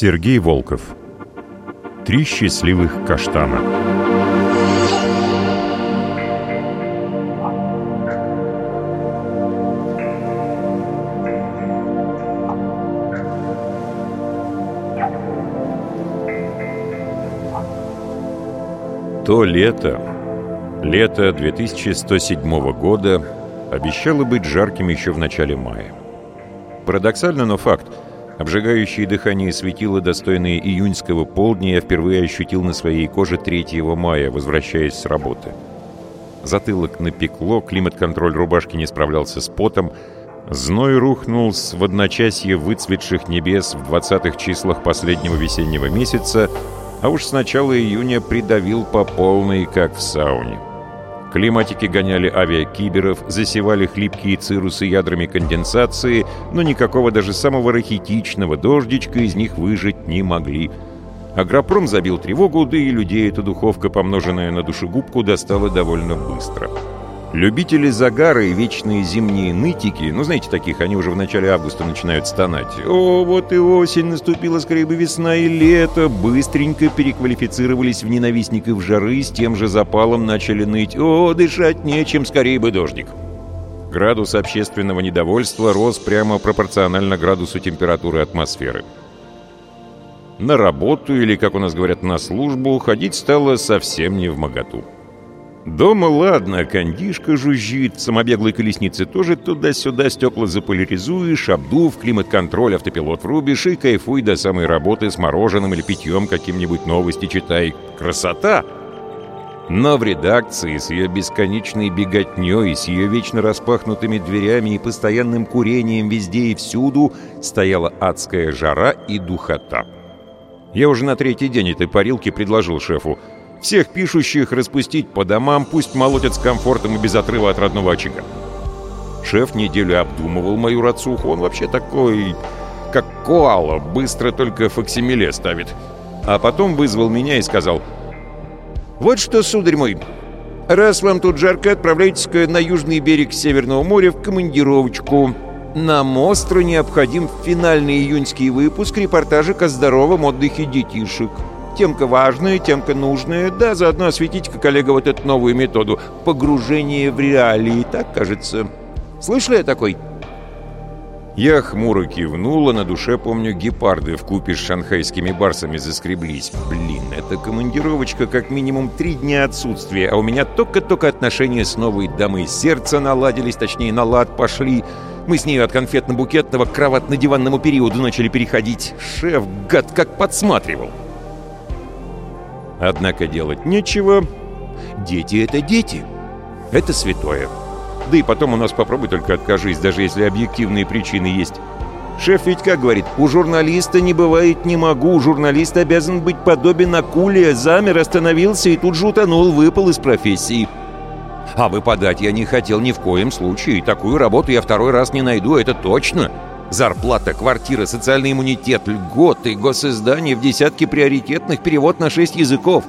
Сергей Волков. Три счастливых каштана То лето, лето 2107 года, обещало быть жарким еще в начале мая. Парадоксально, но факт – Обжигающие дыхание светило, достойные июньского полдня, я впервые ощутил на своей коже 3 мая, возвращаясь с работы. Затылок напекло, климат-контроль рубашки не справлялся с потом, зной рухнул с в одночасье выцветших небес в 20-х числах последнего весеннего месяца, а уж с начала июня придавил по полной, как в сауне. Климатики гоняли авиакиберов, засевали хлипкие цирусы ядрами конденсации, но никакого даже самого рахитичного дождичка из них выжить не могли. Агропром забил тревогу, да и людей эта духовка, помноженная на душегубку, достала довольно быстро. Любители загара и вечные зимние нытики, ну, знаете таких, они уже в начале августа начинают стонать. «О, вот и осень, наступила скорее бы весна и лето», быстренько переквалифицировались в ненавистников жары, с тем же запалом начали ныть. «О, дышать нечем, скорее бы дождик». Градус общественного недовольства рос прямо пропорционально градусу температуры атмосферы. На работу, или, как у нас говорят, на службу, ходить стало совсем не в моготу. Дома ладно, кондишка жужжит, самобеглой колеснице тоже туда-сюда стекла заполяризуешь, обдув, климат-контроль, автопилот врубишь и кайфуй до самой работы с мороженым или питьем каким-нибудь новости читай. Красота! Но в редакции с ее бесконечной беготней, с ее вечно распахнутыми дверями и постоянным курением везде и всюду стояла адская жара и духота. Я уже на третий день этой парилки предложил шефу — всех пишущих распустить по домам, пусть молотят с комфортом и без отрыва от родного очага. Шеф неделю обдумывал мою рацуху. Он вообще такой, как коала, быстро только факсимиле ставит. А потом вызвал меня и сказал, «Вот что, сударь мой, раз вам тут жарко, отправляйтесь-ка на южный берег Северного моря в командировочку. Нам остро необходим финальный июньский выпуск репортажа о здоровом отдыхе детишек». Темка важная, темка нужная. Да, заодно осветите-ка, коллега, вот эту новую методу. Погружение в реалии, так кажется. Слышали о такой? Я хмуро кивнула, на душе, помню, гепарды в купе с шанхайскими барсами заскреблись. Блин, это командировочка как минимум три дня отсутствия, а у меня только-только отношения с новой дамой сердца наладились, точнее, на лад пошли. Мы с нею от конфетно-букетного к кроватно-диванному периоду начали переходить. Шеф, гад, как подсматривал. Однако делать нечего. Дети — это дети. Это святое. Да и потом у нас попробуй только откажись, даже если объективные причины есть. Шеф ведь как говорит, у журналиста не бывает «не могу», журналист обязан быть подобен акуле, замер, остановился и тут же утонул, выпал из профессии. А выпадать я не хотел ни в коем случае, такую работу я второй раз не найду, это точно. Зарплата, квартира, социальный иммунитет, льготы, госиздание в десятке приоритетных, перевод на шесть языков.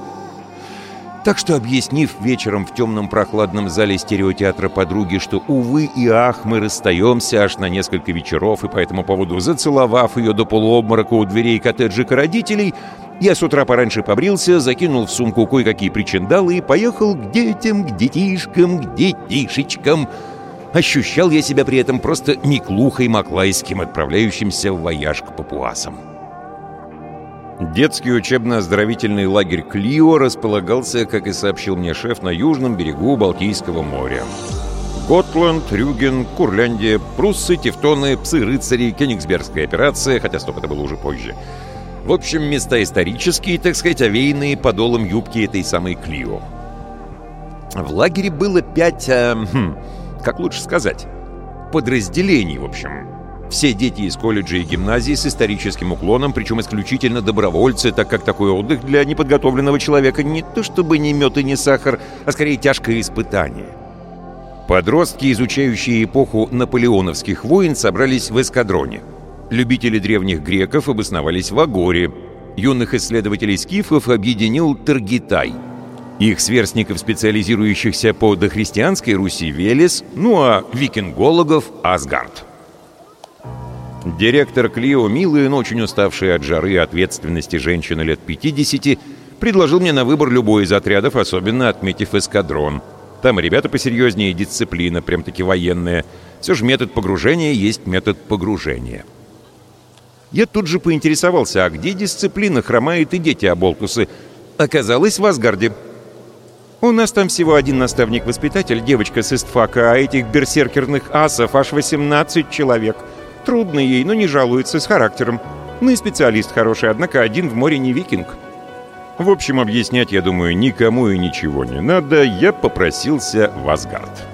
Так что, объяснив вечером в темном прохладном зале стереотеатра подруги, что, увы и ах, мы расстаемся аж на несколько вечеров, и по этому поводу зацеловав ее до полуобморока у дверей коттеджика родителей, я с утра пораньше побрился, закинул в сумку кое-какие причиндалы и поехал к детям, к детишкам, к детишечкам — Ощущал я себя при этом просто Миклухой Маклайским, отправляющимся в вояж к папуасам. Детский учебно-оздоровительный лагерь «Клио» располагался, как и сообщил мне шеф, на южном берегу Балтийского моря. Готланд, Рюген, Курляндия, пруссы, тевтоны, псы-рыцари, кенигсбергская операция, хотя стоп, это было уже позже. В общем, места исторические, так сказать, овеянные подолом юбки этой самой «Клио». В лагере было пять... Э, хм, как лучше сказать, подразделений, в общем. Все дети из колледжа и гимназии с историческим уклоном, причем исключительно добровольцы, так как такой отдых для неподготовленного человека не то чтобы не мед и не сахар, а скорее тяжкое испытание. Подростки, изучающие эпоху наполеоновских войн, собрались в эскадроне. Любители древних греков обосновались в Агоре. Юных исследователей скифов объединил Таргитай. Их сверстников, специализирующихся по дохристианской Руси, Велес, ну а викингологов — Асгард. Директор Клио, милая, но очень уставшая от жары и ответственности женщина лет 50, предложил мне на выбор любой из отрядов, особенно отметив эскадрон. Там ребята посерьезнее, и дисциплина, прям-таки военная. Все же метод погружения есть метод погружения. Я тут же поинтересовался, а где дисциплина хромает и дети оболтусы? Оказалось, в Асгарде. У нас там всего один наставник-воспитатель, девочка с истфака, а этих берсеркерных асов аж 18 человек. Трудно ей, но не жалуется, с характером. Ну и специалист хороший, однако один в море не викинг. В общем, объяснять, я думаю, никому и ничего не надо, я попросился в Асгард.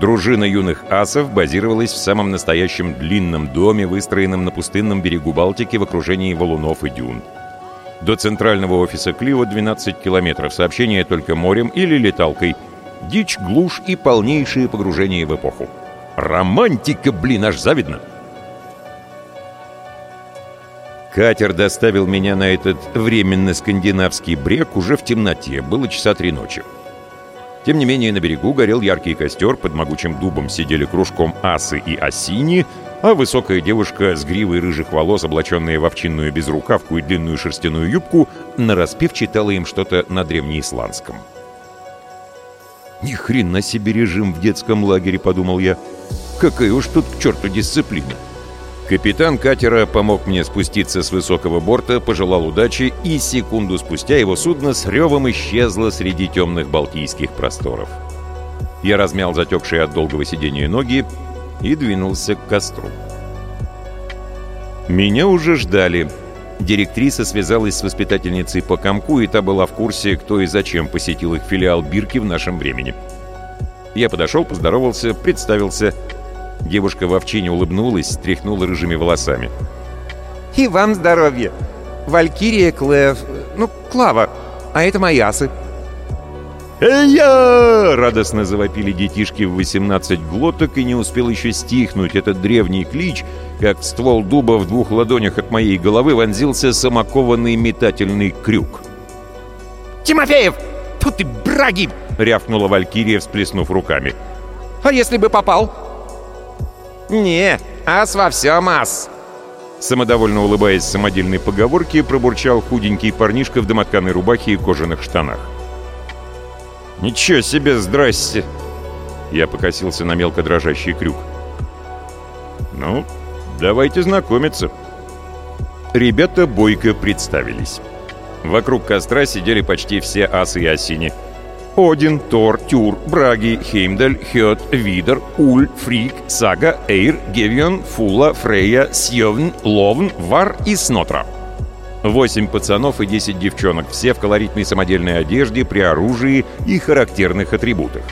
Дружина юных асов базировалась в самом настоящем длинном доме, выстроенном на пустынном берегу Балтики в окружении валунов и дюн. До центрального офиса Клио 12 километров, сообщение только морем или леталкой. Дичь, глушь и полнейшее погружение в эпоху. Романтика, блин, аж завидно. Катер доставил меня на этот временно скандинавский брег уже в темноте, было часа три ночи. Тем не менее, на берегу горел яркий костер, под могучим дубом сидели кружком асы и осини, а высокая девушка с гривой рыжих волос, облаченная в овчинную безрукавку и длинную шерстяную юбку, нараспев читала им что-то на древнеисландском. «Ни хрена себе режим в детском лагере», — подумал я. «Какая уж тут к черту дисциплина!» Капитан катера помог мне спуститься с высокого борта, пожелал удачи, и секунду спустя его судно с ревом исчезло среди темных балтийских просторов. Я размял затекшие от долгого сидения ноги и двинулся к костру. Меня уже ждали. Директриса связалась с воспитательницей по комку, и та была в курсе, кто и зачем посетил их филиал Бирки в нашем времени. Я подошел, поздоровался, представился — Девушка в овчине улыбнулась, тряхнула рыжими волосами. «И вам здоровья! Валькирия Клев... Ну, Клава. А это мои асы». «Эй-я!» — радостно завопили детишки в 18 глоток, и не успел еще стихнуть этот древний клич, как ствол дуба в двух ладонях от моей головы вонзился самокованный метательный крюк. «Тимофеев! Тут ты, браги!» — рявкнула Валькирия, всплеснув руками. «А если бы попал?» «Не, ас во всем ас!» Самодовольно улыбаясь самодельной поговорке, пробурчал худенький парнишка в домотканой рубахе и кожаных штанах. «Ничего себе, здрасте!» Я покосился на мелко дрожащий крюк. «Ну, давайте знакомиться». Ребята бойко представились. Вокруг костра сидели почти все асы и осини — один, Тор, Тюр, Браги, Хеймдаль, Хёд, Видер, Уль, Фрик, Сага, Эйр, Гевион, Фула, Фрейя, Сьевн, Ловн, Вар и Снотра. Восемь пацанов и десять девчонок, все в колоритной самодельной одежде, при оружии и характерных атрибутах.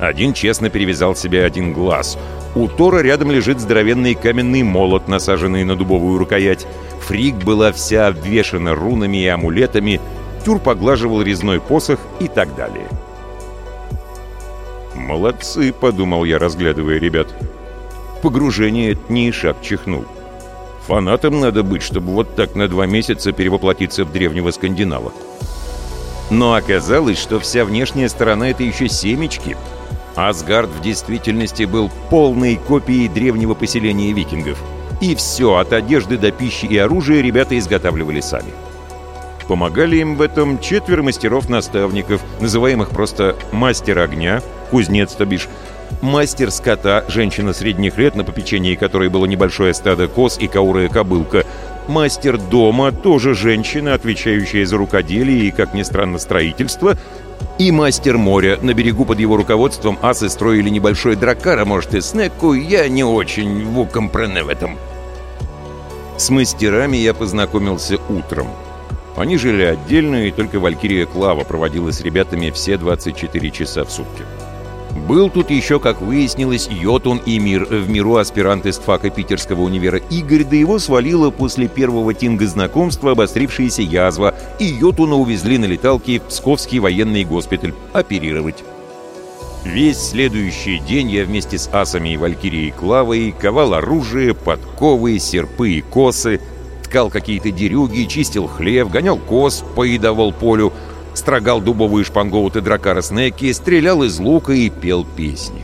Один честно перевязал себе один глаз. У Тора рядом лежит здоровенный каменный молот, насаженный на дубовую рукоять. Фрик была вся обвешана рунами и амулетами, Тюр поглаживал резной посох и так далее. «Молодцы», — подумал я, разглядывая ребят. Погружение — не шаг чихнул. Фанатом надо быть, чтобы вот так на два месяца перевоплотиться в древнего скандинава. Но оказалось, что вся внешняя сторона — это еще семечки. Асгард в действительности был полной копией древнего поселения викингов. И все, от одежды до пищи и оружия ребята изготавливали сами. Помогали им в этом четверо мастеров-наставников, называемых просто «мастер огня», «кузнец», то бишь, «мастер скота», женщина средних лет, на попечении которой было небольшое стадо коз и каурая кобылка, «мастер дома», тоже женщина, отвечающая за рукоделие и, как ни странно, строительство, и мастер моря. На берегу под его руководством асы строили небольшой драккар, а может и снеку, я не очень в в этом. С мастерами я познакомился утром. Они жили отдельно, и только Валькирия Клава проводила с ребятами все 24 часа в сутки. Был тут еще, как выяснилось, Йотун и Мир, в миру аспирант из ФАКа Питерского универа Игорь, да его свалила после первого тинга знакомства обострившаяся язва, и Йотуна увезли на леталке в Псковский военный госпиталь оперировать. Весь следующий день я вместе с асами и валькирией Клавой ковал оружие, подковы, серпы и косы, ткал какие-то дерюги, чистил хлев, гонял коз, поедовал полю, строгал дубовые шпангоуты дракара Снеки, стрелял из лука и пел песни.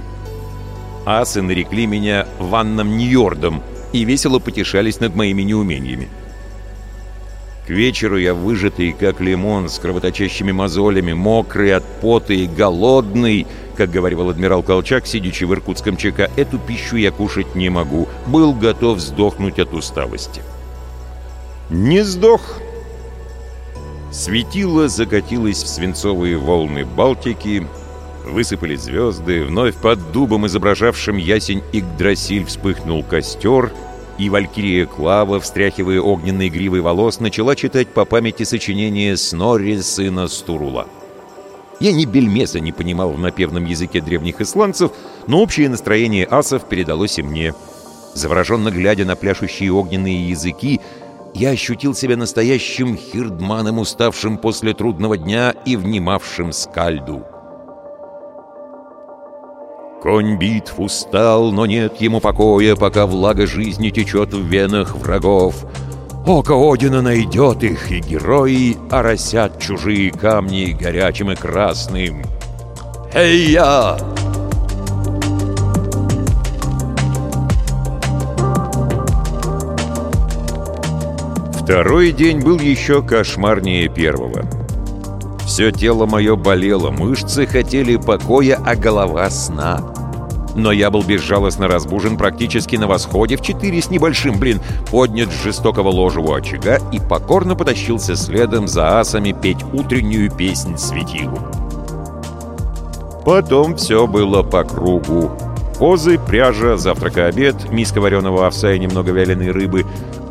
Асы нарекли меня Ванном Ньордом и весело потешались над моими неумениями. К вечеру я выжатый, как лимон, с кровоточащими мозолями, мокрый от пота и голодный, как говорил адмирал Колчак, сидячи в иркутском ЧК, эту пищу я кушать не могу, был готов сдохнуть от усталости. Не сдох. Светило закатилось в свинцовые волны Балтики, высыпали звезды, вновь под дубом, изображавшим ясень Игдрасиль, вспыхнул костер — и Валькирия Клава, встряхивая огненные гривы волос, начала читать по памяти сочинение Снорри, сына Стурула. Я ни бельмеса не понимал в напевном языке древних исландцев, но общее настроение асов передалось и мне. Завороженно глядя на пляшущие огненные языки, я ощутил себя настоящим хирдманом, уставшим после трудного дня и внимавшим скальду. Конь битв устал, но нет ему покоя, пока влага жизни течет в венах врагов. Око Одина найдет их, и герои оросят чужие камни горячим и красным. Эй, я! Второй день был еще кошмарнее первого. Все тело мое болело, мышцы хотели покоя, а голова сна. Но я был безжалостно разбужен практически на восходе в четыре с небольшим, блин, поднят с жестокого ложевого очага и покорно потащился следом за асами петь утреннюю песнь светилу. Потом все было по кругу. Козы, пряжа, завтрак-обед, миска вареного овса и немного вяленой рыбы,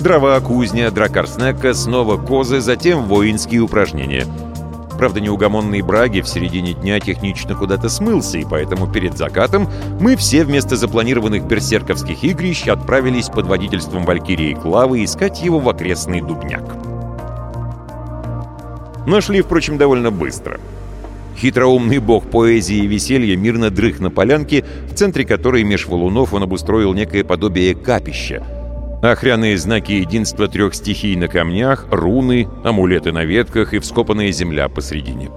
дрова, кузня, дракарснека, снова козы, затем воинские упражнения — Правда, неугомонный Браги в середине дня технично куда-то смылся, и поэтому перед закатом мы все вместо запланированных берсерковских игрищ отправились под водительством Валькирии Клавы искать его в окрестный Дубняк. Нашли, впрочем, довольно быстро. Хитроумный бог поэзии и веселья мирно дрых на полянке, в центре которой меж валунов он обустроил некое подобие капища — Охряные знаки единства трех стихий на камнях, руны, амулеты на ветках и вскопанная земля посредине.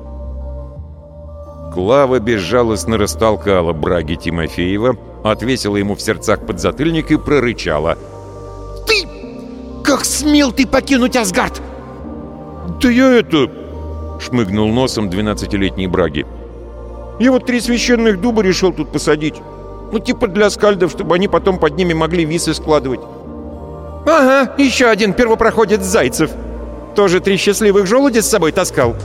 Клава безжалостно растолкала браги Тимофеева, отвесила ему в сердцах подзатыльник и прорычала. «Ты! Как смел ты покинуть Асгард?» «Да я это...» — шмыгнул носом двенадцатилетний браги. «Я вот три священных дуба решил тут посадить. Ну, типа для скальдов, чтобы они потом под ними могли висы складывать. «Ага, еще один первопроходец Зайцев. Тоже три счастливых желуди с собой таскал?»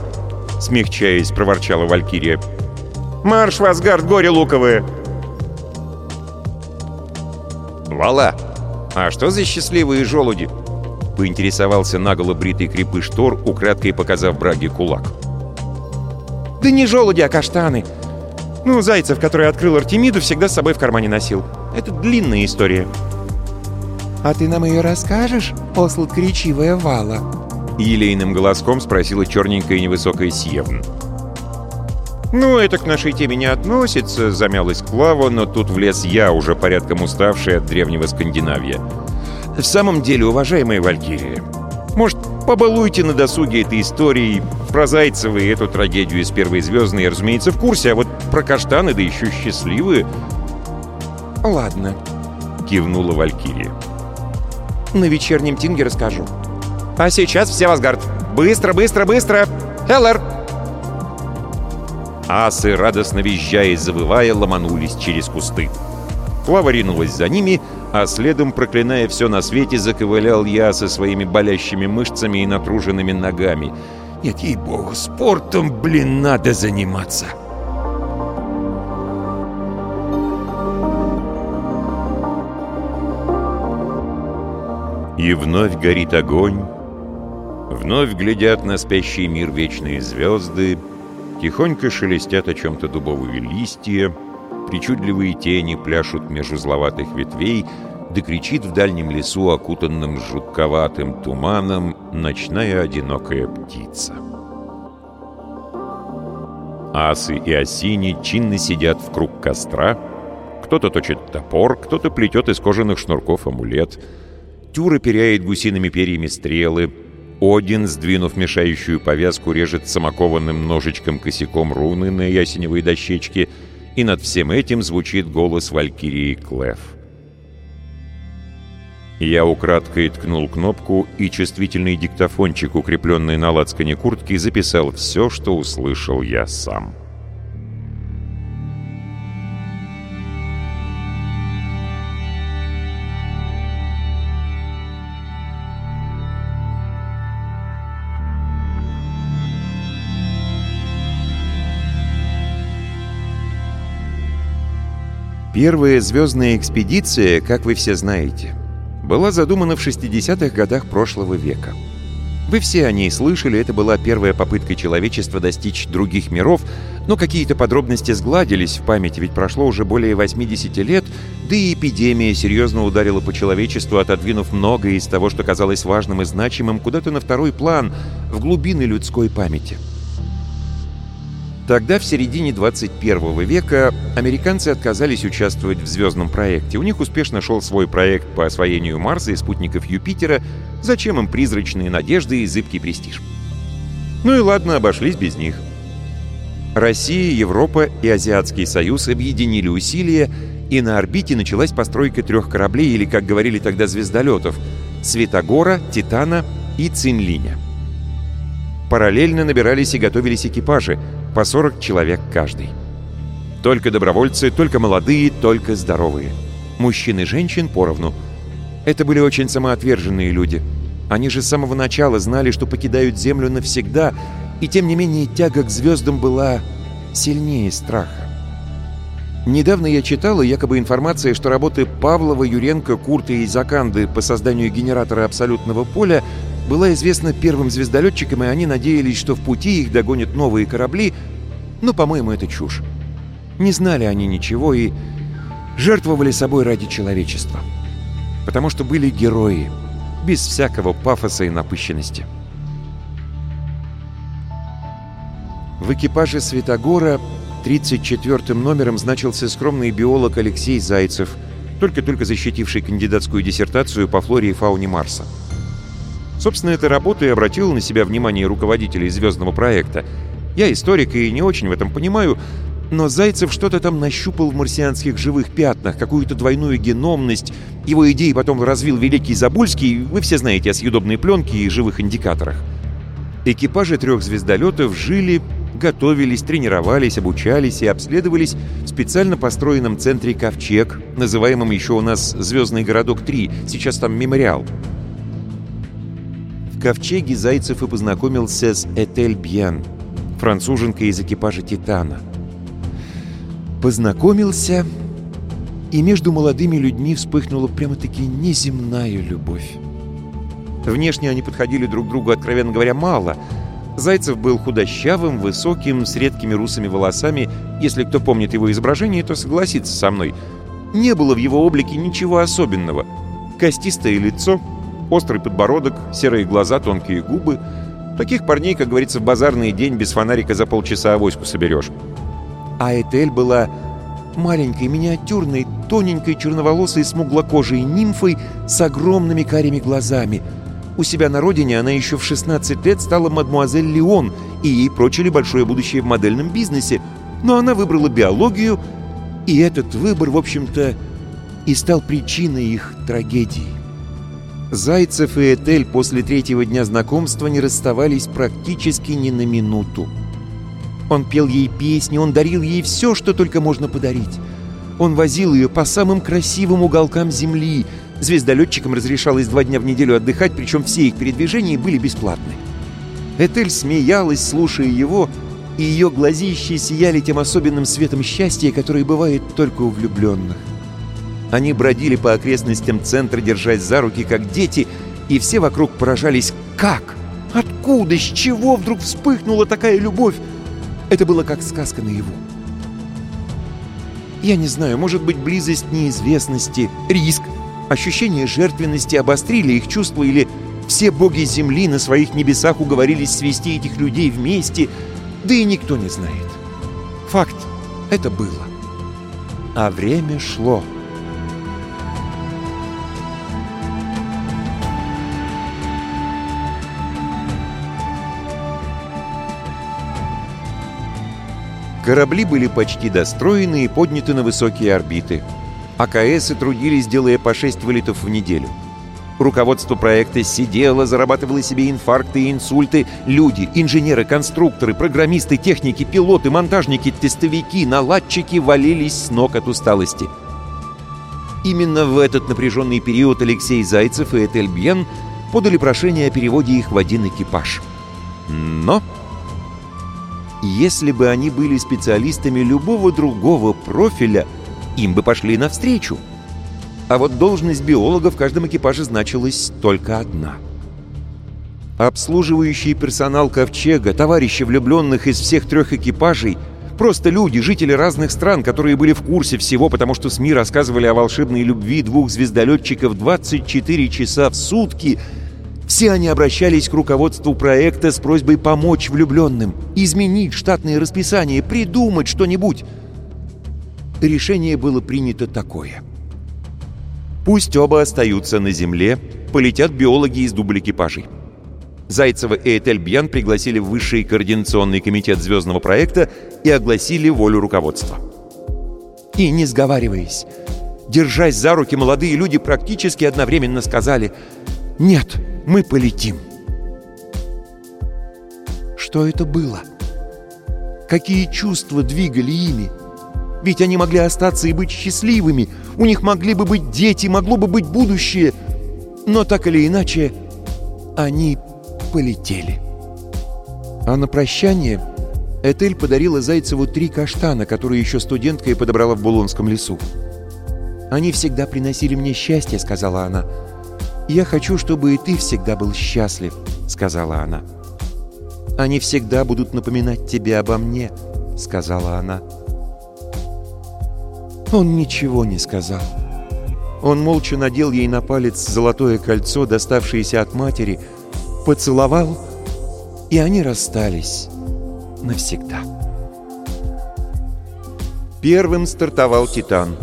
Смягчаясь, проворчала Валькирия. «Марш в Асгард, горе луковые!» «Вала, а что за счастливые желуди?» Поинтересовался наголо бритый крепыш Тор, украдкой показав Браге кулак. «Да не желуди, а каштаны. Ну, Зайцев, который открыл Артемиду, всегда с собой в кармане носил. Это длинная история». «А ты нам ее расскажешь, о сладкоречивая Вала?» Елейным голоском спросила черненькая невысокая Сьевн. «Ну, это к нашей теме не относится», — замялась Клава, но тут влез я, уже порядком уставший от древнего Скандинавия. «В самом деле, уважаемая Валькирия, может, побалуйте на досуге этой истории про Зайцева и эту трагедию из «Первой звездной», разумеется, в курсе, а вот про каштаны, да еще счастливые...» «Ладно», — кивнула Валькирия. На вечернем тинге расскажу. А сейчас все в Асгард. Быстро, быстро, быстро! Хеллер! Асы, радостно визжая и завывая, ломанулись через кусты. Клава ринулась за ними, а следом, проклиная все на свете, заковылял я со своими болящими мышцами и натруженными ногами. Нет, ей-богу, спортом, блин, надо заниматься!» И вновь горит огонь, вновь глядят на спящий мир вечные звезды, тихонько шелестят о чем-то дубовые листья, причудливые тени пляшут между зловатых ветвей, да кричит в дальнем лесу, окутанным жутковатым туманом, ночная одинокая птица. асы и осини чинно сидят в круг костра, кто-то точит топор, кто-то плетет из кожаных шнурков амулет, Тюра перяет гусиными перьями стрелы, Один, сдвинув мешающую повязку, режет самокованным ножичком-косяком руны на ясеневой дощечке, и над всем этим звучит голос Валькирии Клеф. Я украдкой ткнул кнопку, и чувствительный диктофончик, укрепленный на лацкане куртки, записал все, что услышал я сам. Первая звездная экспедиция, как вы все знаете, была задумана в 60-х годах прошлого века. Вы все о ней слышали, это была первая попытка человечества достичь других миров, но какие-то подробности сгладились в памяти, ведь прошло уже более 80 лет, да и эпидемия серьезно ударила по человечеству, отодвинув многое из того, что казалось важным и значимым, куда-то на второй план, в глубины людской памяти. Тогда, в середине 21 века, американцы отказались участвовать в звездном проекте. У них успешно шел свой проект по освоению Марса и спутников Юпитера. Зачем им призрачные надежды и зыбкий престиж? Ну и ладно, обошлись без них. Россия, Европа и Азиатский Союз объединили усилия, и на орбите началась постройка трех кораблей, или, как говорили тогда, звездолетов — Светогора, Титана и Цинлиня. Параллельно набирались и готовились экипажи — по 40 человек каждый. Только добровольцы, только молодые, только здоровые. Мужчин и женщин поровну. Это были очень самоотверженные люди. Они же с самого начала знали, что покидают Землю навсегда, и тем не менее тяга к звездам была сильнее страха. Недавно я читала якобы информация, что работы Павлова, Юренко, Курта и Заканды по созданию генератора абсолютного поля была известна первым звездолетчикам, и они надеялись, что в пути их догонят новые корабли, но, по-моему, это чушь. Не знали они ничего и жертвовали собой ради человечества. Потому что были герои, без всякого пафоса и напыщенности. В экипаже Светогора 34-м номером значился скромный биолог Алексей Зайцев, только-только защитивший кандидатскую диссертацию по флоре и фауне Марса. Собственно, эта работа и обратила на себя внимание руководителей звездного проекта. Я историк и не очень в этом понимаю, но Зайцев что-то там нащупал в марсианских живых пятнах, какую-то двойную геномность. Его идеи потом развил Великий Забульский, вы все знаете о съедобной пленке и живых индикаторах. Экипажи трех звездолетов жили, готовились, тренировались, обучались и обследовались в специально построенном центре «Ковчег», называемом еще у нас «Звездный городок-3», сейчас там «Мемориал». В ковчеге Зайцев и познакомился с Этель Бьян, француженкой из экипажа «Титана». Познакомился, и между молодыми людьми вспыхнула прямо-таки неземная любовь. Внешне они подходили друг другу, откровенно говоря, мало. Зайцев был худощавым, высоким, с редкими русыми волосами. Если кто помнит его изображение, то согласится со мной. Не было в его облике ничего особенного. Костистое лицо — Острый подбородок, серые глаза, тонкие губы. Таких парней, как говорится, в базарный день без фонарика за полчаса авоську соберешь. А Этель была маленькой, миниатюрной, тоненькой, черноволосой, смуглокожей нимфой с огромными карими глазами. У себя на родине она еще в 16 лет стала мадмуазель Леон, и ей прочили большое будущее в модельном бизнесе. Но она выбрала биологию, и этот выбор, в общем-то, и стал причиной их трагедии. Зайцев и Этель после третьего дня знакомства не расставались практически ни на минуту. Он пел ей песни, он дарил ей все, что только можно подарить. Он возил ее по самым красивым уголкам земли. Звездолетчикам разрешалось два дня в неделю отдыхать, причем все их передвижения были бесплатны. Этель смеялась, слушая его, и ее глазища сияли тем особенным светом счастья, которое бывает только у влюбленных. Они бродили по окрестностям центра, держась за руки, как дети, и все вокруг поражались «Как? Откуда? С чего вдруг вспыхнула такая любовь?» Это было как сказка наяву. Я не знаю, может быть, близость неизвестности, риск, ощущение жертвенности обострили их чувства или все боги Земли на своих небесах уговорились свести этих людей вместе, да и никто не знает. Факт. Это было. А время шло. Корабли были почти достроены и подняты на высокие орбиты. АКСы трудились, делая по 6 вылетов в неделю. Руководство проекта сидело, зарабатывало себе инфаркты и инсульты. Люди, инженеры, конструкторы, программисты, техники, пилоты, монтажники, тестовики, наладчики валились с ног от усталости. Именно в этот напряженный период Алексей Зайцев и Этель Бьен подали прошение о переводе их в один экипаж. Но если бы они были специалистами любого другого профиля, им бы пошли навстречу. А вот должность биолога в каждом экипаже значилась только одна. Обслуживающий персонал Ковчега, товарищи влюбленных из всех трех экипажей, просто люди, жители разных стран, которые были в курсе всего, потому что СМИ рассказывали о волшебной любви двух звездолетчиков 24 часа в сутки — все они обращались к руководству проекта с просьбой помочь влюбленным, изменить штатное расписание, придумать что-нибудь. Решение было принято такое. Пусть оба остаются на Земле, полетят биологи из дубль экипажей. Зайцева и Этельбьян пригласили в Высший координационный комитет звездного проекта и огласили волю руководства. И не сговариваясь, держась за руки, молодые люди практически одновременно сказали «Нет, мы полетим». Что это было? Какие чувства двигали ими? Ведь они могли остаться и быть счастливыми. У них могли бы быть дети, могло бы быть будущее. Но так или иначе, они полетели. А на прощание Этель подарила Зайцеву три каштана, которые еще студенткой подобрала в Булонском лесу. «Они всегда приносили мне счастье», — сказала она. «Я хочу, чтобы и ты всегда был счастлив», — сказала она. «Они всегда будут напоминать тебе обо мне», — сказала она. Он ничего не сказал. Он молча надел ей на палец золотое кольцо, доставшееся от матери, поцеловал, и они расстались навсегда. Первым стартовал «Титан»,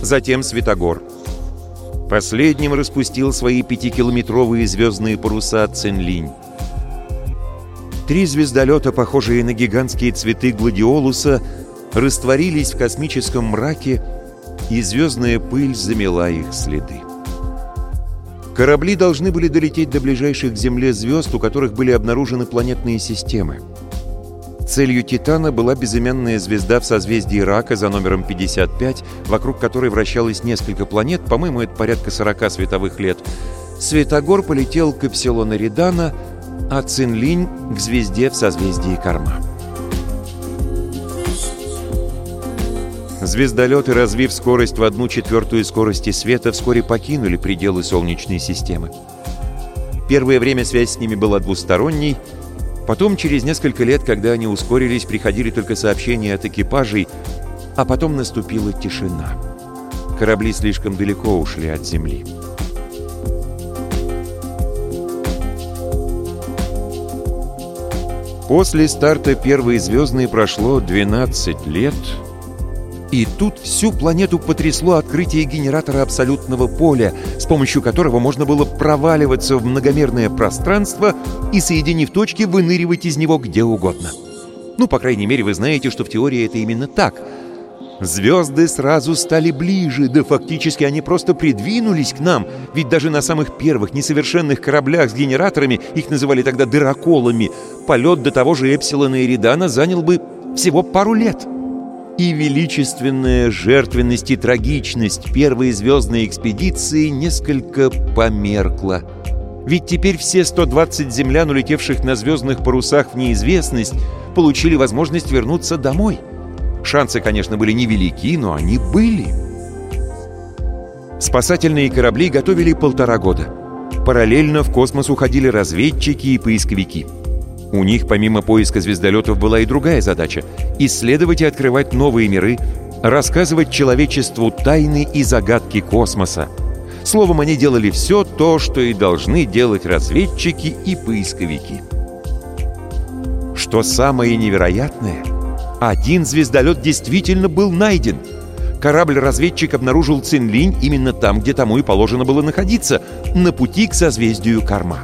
затем «Светогор». Последним распустил свои пятикилометровые звездные паруса Цинлинь. Три звездолета, похожие на гигантские цветы гладиолуса, растворились в космическом мраке, и звездная пыль замела их следы. Корабли должны были долететь до ближайших к Земле звезд, у которых были обнаружены планетные системы. Целью «Титана» была безымянная звезда в созвездии Рака за номером 55, вокруг которой вращалось несколько планет, по-моему, это порядка 40 световых лет. Светогор полетел к Эпсилона Ридана, а Цинлинь — к звезде в созвездии Карма. Звездолеты, развив скорость в одну четвертую скорости света, вскоре покинули пределы Солнечной системы. Первое время связь с ними была двусторонней — Потом, через несколько лет, когда они ускорились, приходили только сообщения от экипажей, а потом наступила тишина. Корабли слишком далеко ушли от Земли. После старта первой звездной прошло 12 лет — и тут всю планету потрясло открытие генератора абсолютного поля, с помощью которого можно было проваливаться в многомерное пространство и, соединив точки, выныривать из него где угодно. Ну, по крайней мере, вы знаете, что в теории это именно так. Звезды сразу стали ближе, да фактически они просто придвинулись к нам, ведь даже на самых первых несовершенных кораблях с генераторами, их называли тогда дыроколами, полет до того же Эпсилона Эридана занял бы всего пару лет и величественная жертвенность и трагичность первой звездной экспедиции несколько померкла. Ведь теперь все 120 землян, улетевших на звездных парусах в неизвестность, получили возможность вернуться домой. Шансы, конечно, были невелики, но они были. Спасательные корабли готовили полтора года. Параллельно в космос уходили разведчики и поисковики – у них помимо поиска звездолетов была и другая задача — исследовать и открывать новые миры, рассказывать человечеству тайны и загадки космоса. Словом, они делали все то, что и должны делать разведчики и поисковики. Что самое невероятное, Один звездолет действительно был найден. Корабль-разведчик обнаружил Цинлинь именно там, где тому и положено было находиться, на пути к созвездию Карма.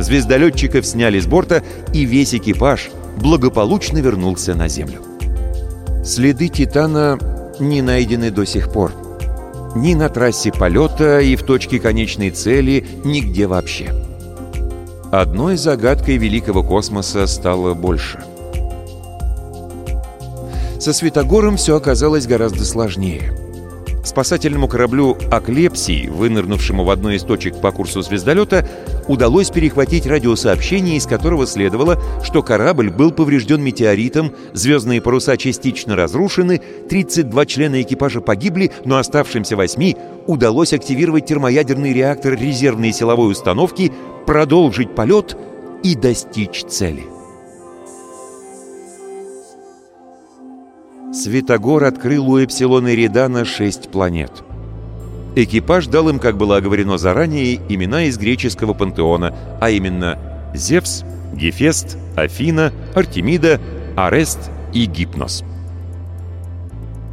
Звездолетчиков сняли с борта, и весь экипаж благополучно вернулся на Землю. Следы Титана не найдены до сих пор. Ни на трассе полета и в точке конечной цели, нигде вообще. Одной загадкой великого космоса стало больше. Со Светогором все оказалось гораздо сложнее. Спасательному кораблю «Аклепсий», вынырнувшему в одной из точек по курсу звездолета, удалось перехватить радиосообщение, из которого следовало, что корабль был поврежден метеоритом, звездные паруса частично разрушены, 32 члена экипажа погибли, но оставшимся восьми удалось активировать термоядерный реактор резервной силовой установки, продолжить полет и достичь цели. Светогор открыл у Эпсилона Эридана шесть планет. Экипаж дал им, как было оговорено заранее, имена из греческого пантеона, а именно Зевс, Гефест, Афина, Артемида, Арест и Гипнос.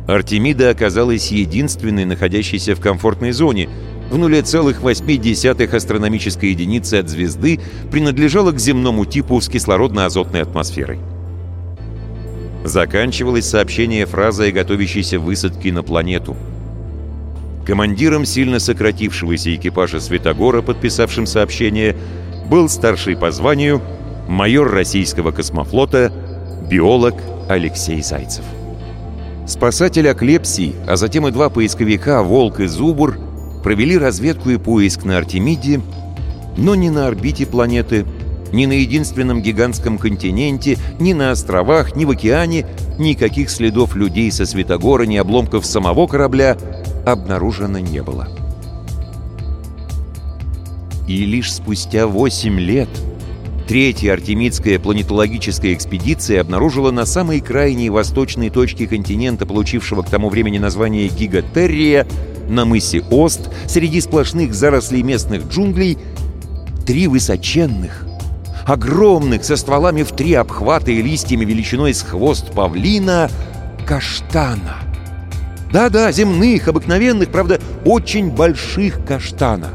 Артемида оказалась единственной, находящейся в комфортной зоне. В 0,8 астрономической единицы от звезды принадлежала к земному типу с кислородно-азотной атмосферой. Заканчивалось сообщение фразой готовящейся высадки на планету. Командиром сильно сократившегося экипажа Светогора, подписавшим сообщение, был старший по званию майор российского космофлота, биолог Алексей Зайцев. Спасатель Аклепсий, а затем и два поисковика «Волк» и «Зубр» провели разведку и поиск на Артемиде, но не на орбите планеты, ни на единственном гигантском континенте, ни на островах, ни в океане никаких следов людей со Светогора, ни обломков самого корабля обнаружено не было. И лишь спустя 8 лет третья Артемидская планетологическая экспедиция обнаружила на самой крайней восточной точке континента, получившего к тому времени название Гигатеррия, на мысе Ост, среди сплошных зарослей местных джунглей, три высоченных, огромных, со стволами в три обхвата и листьями величиной с хвост павлина, каштана. Да-да, земных, обыкновенных, правда, очень больших каштана.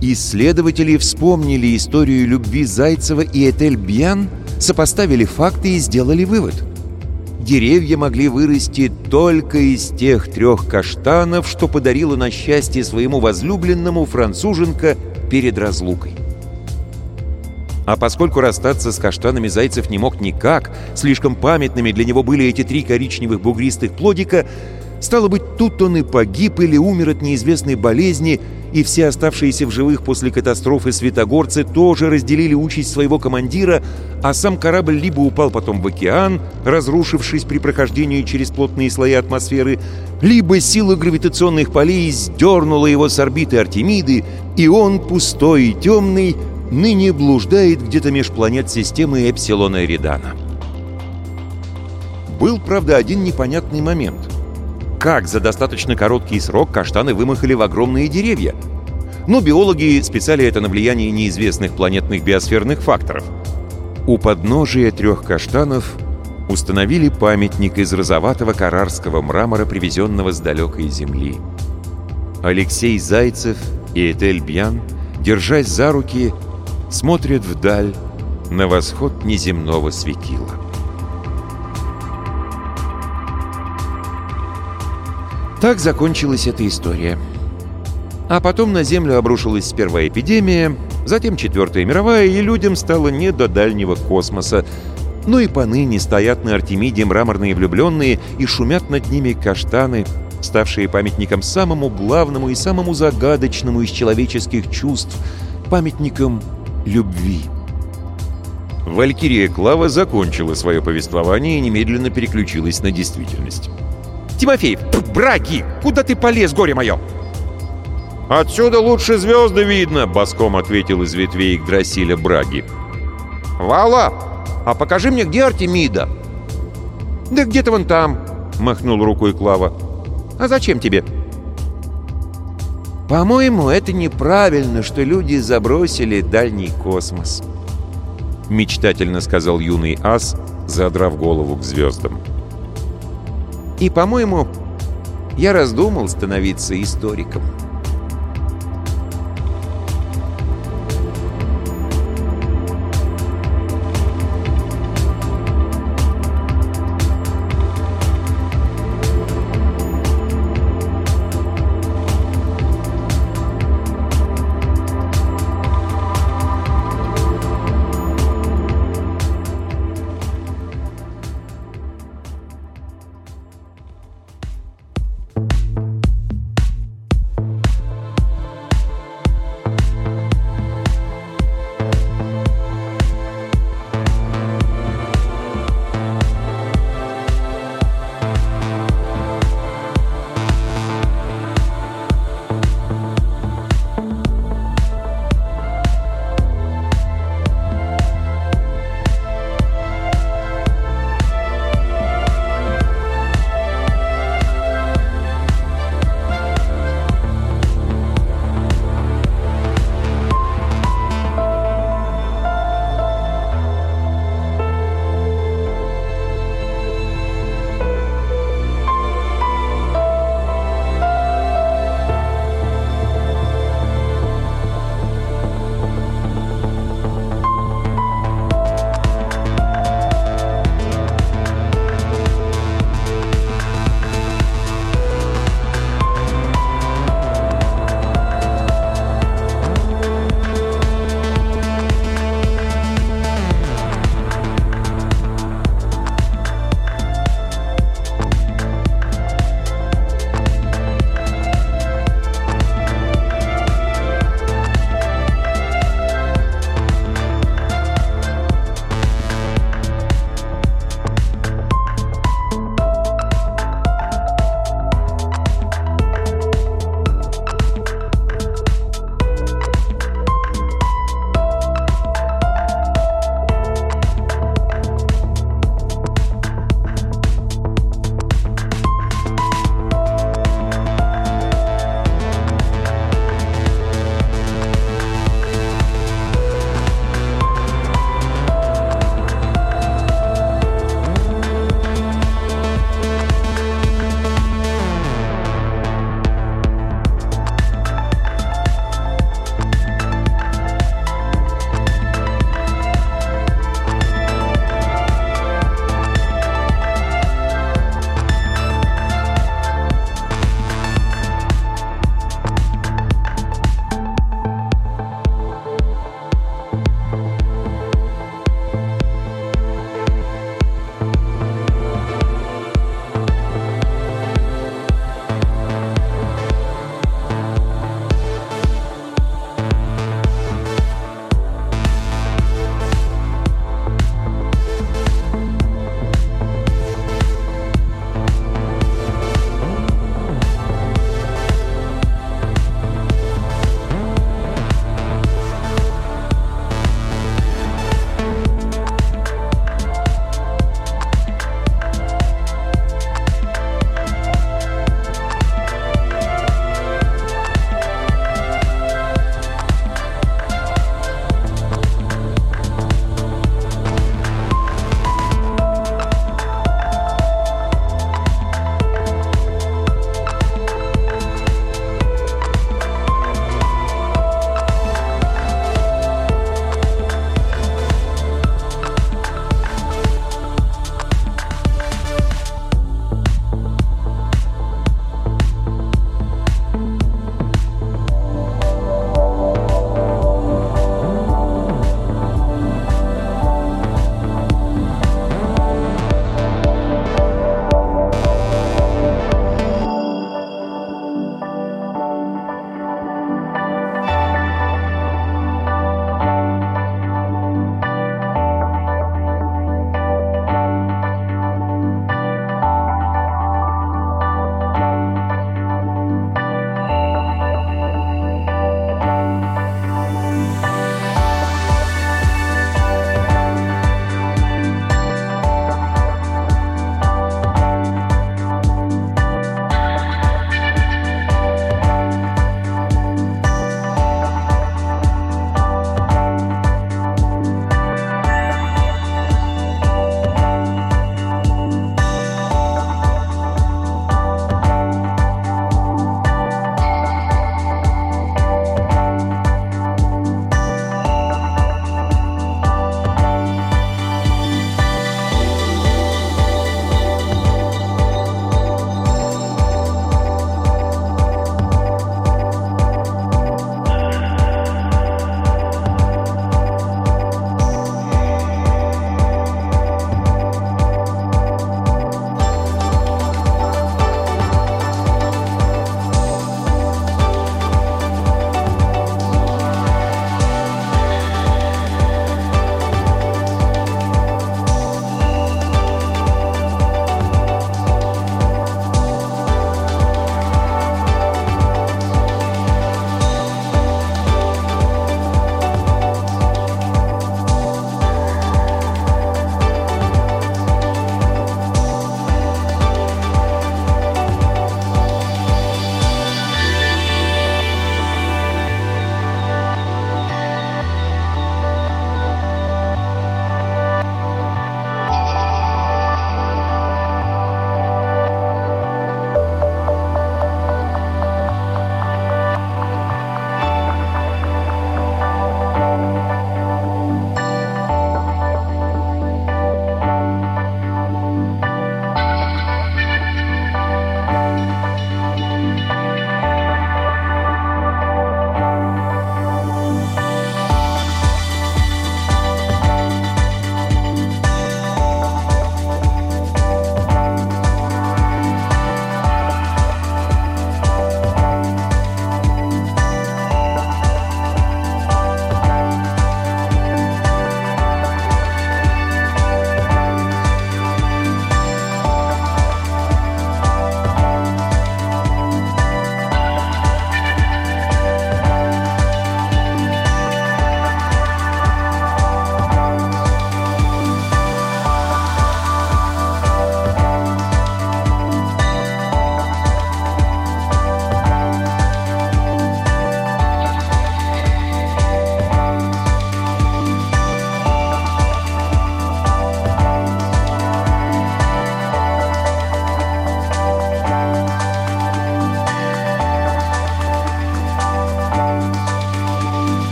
Исследователи вспомнили историю любви Зайцева и Этель Бьян, сопоставили факты и сделали вывод. Деревья могли вырасти только из тех трех каштанов, что подарила на счастье своему возлюбленному француженка перед разлукой. А поскольку расстаться с каштанами Зайцев не мог никак, слишком памятными для него были эти три коричневых бугристых плодика, стало быть, тут он и погиб или умер от неизвестной болезни, и все оставшиеся в живых после катастрофы светогорцы тоже разделили участь своего командира, а сам корабль либо упал потом в океан, разрушившись при прохождении через плотные слои атмосферы, либо сила гравитационных полей сдернула его с орбиты Артемиды, и он, пустой и темный, ныне блуждает где-то меж планет системы Эпсилона Эридана. Был, правда, один непонятный момент. Как за достаточно короткий срок каштаны вымахали в огромные деревья? Но биологи списали это на влияние неизвестных планетных биосферных факторов. У подножия трех каштанов установили памятник из розоватого карарского мрамора, привезенного с далекой земли. Алексей Зайцев и Этель Бьян, держась за руки, смотрят вдаль на восход неземного светила. Так закончилась эта история. А потом на Землю обрушилась сперва эпидемия, затем Четвертая мировая, и людям стало не до дальнего космоса. Ну и поныне стоят на Артемиде мраморные влюбленные и шумят над ними каштаны, ставшие памятником самому главному и самому загадочному из человеческих чувств, памятником любви. Валькирия Клава закончила свое повествование и немедленно переключилась на действительность. «Тимофеев, браги! Куда ты полез, горе мое?» «Отсюда лучше звезды видно», — боском ответил из ветвей Игдрасиля Браги. «Вала, а покажи мне, где Артемида?» «Да где-то вон там», — махнул рукой Клава. «А зачем тебе?» «По-моему, это неправильно, что люди забросили дальний космос», — мечтательно сказал юный ас, задрав голову к звездам. И, по-моему, я раздумал становиться историком.